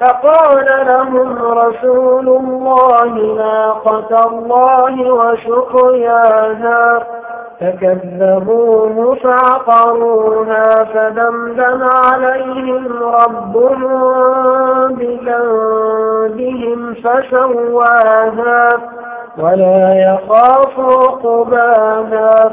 فقال لهم رسول الله ناقة الله وشقياها فكذبوه فعقروها فدمدم عليهم ربهم بذنبهم فسواها ولا يخاف عقباها